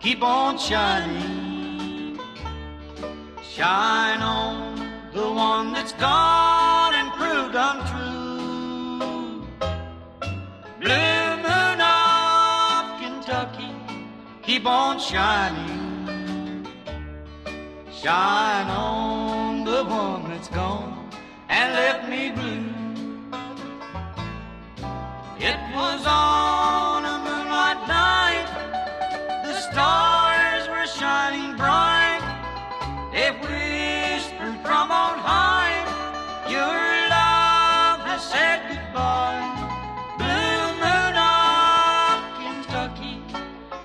keep on shining. Shine on the one that's gone and proved untrue. Blue moon of Kentucky, keep on shining. Shine on the one that's gone and left me blue. It was on stars were shining bright. They whispered from on high, Your love has said goodbye. Blue moon of Kentucky,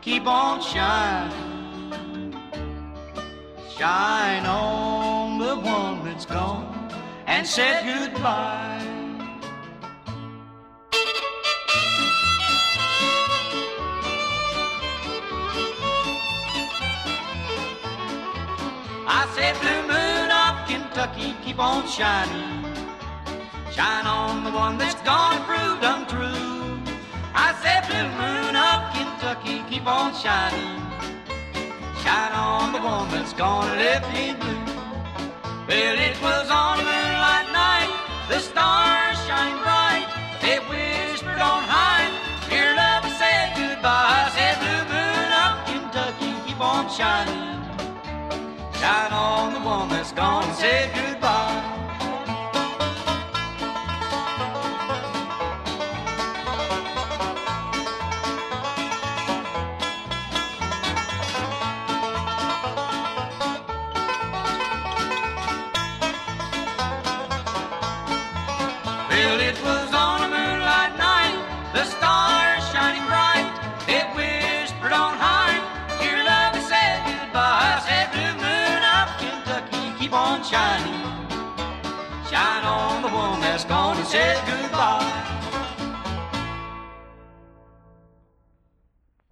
keep on shining. Shine on the one that's gone and said goodbye. Kentucky, keep on shining. Shine on the one that's gone and proved untrue. I said, Blue moon of Kentucky, keep on shining. Shine on the one that's gone and left me blue. That's gone and said goodbye. Well, it was on a moonlight night, the stars on shining. Shine on the one that's gone and said goodbye.